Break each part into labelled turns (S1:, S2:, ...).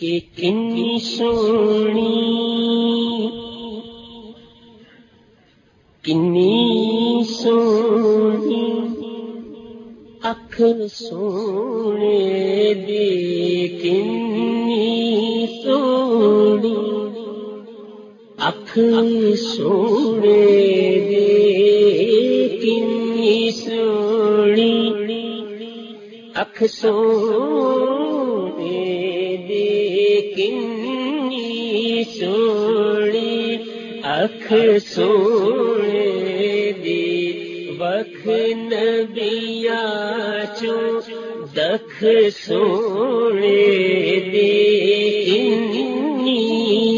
S1: کہ کنی سونی؟ کنی سونی؟ اکھ سونے دی کنی سونی؟ اکھ سونے دی کنی سونی؟ اکھ سونی گنی سوڑی اکھ سوڑے دی۔ وکھ نبیا چو دکھ سوڑے دی۔ گنی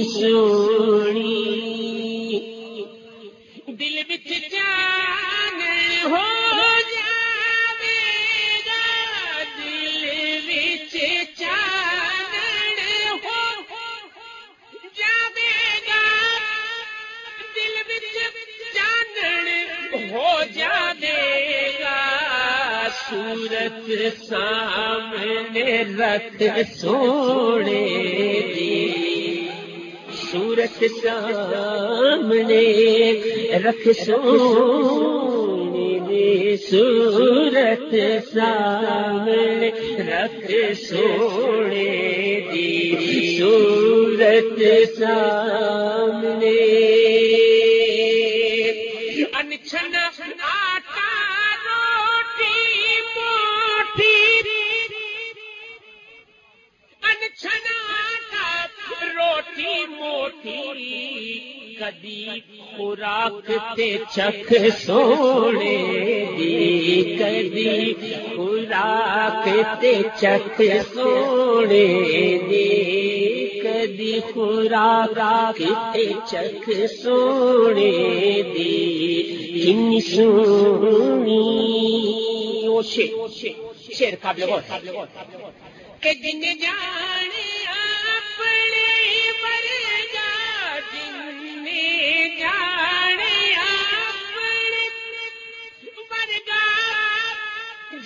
S1: سورت سامنے رکھ سوڑے دی۔ سورت سامنے رکھ سونے دی۔ سورت سامنے رکھ سوڑے دی۔ سورت سامنے۔ چنا روٹی موٹی، کدی خوراک تے چکھ سونے دی، کدی خوراک تے چکھ سونے دی، کدی خوراک تے چکھ سونے دی۔ کنی سونی، او شیر شیر قابل غور۔ کہ جن جانے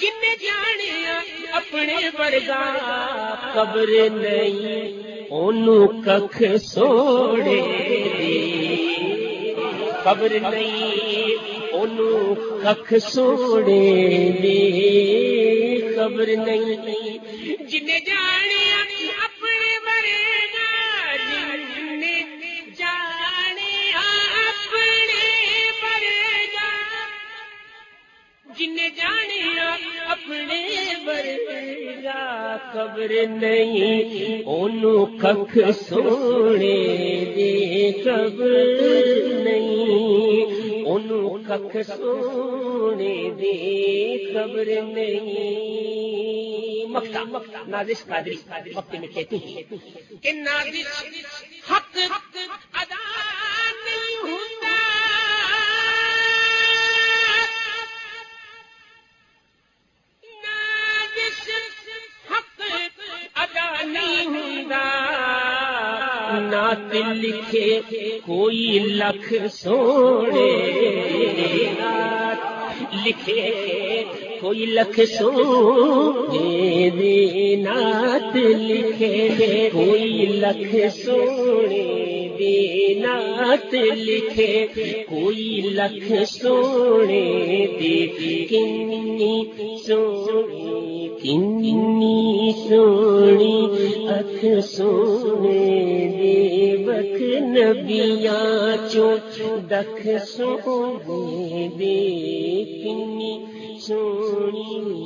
S1: جن جانیا اپنے ورگا قبر نہیں ان کھ سوڑے۔ قبر نہیں ان کھ سوڑے۔ قبر نہیں جن جانیا اپنے برگا قبر نہیں ان کھ سونے دے قبر نہیں۔ ان کھ سونے دے قبر نہیں۔ مکتا مکتا نازش قادری وقت میں کہتی ہیں کہ نازش حق نات لکھے، کوئی لکھ سونے لکھے، کوئی لکھ سونے دے نات لکھے، کوئی لکھ سونے دے نات لکھے، کوئی لکھ سونے دے کنی سونی لکھ سونے دیوک نبیاں چو دکھ سونے دیکنی سونی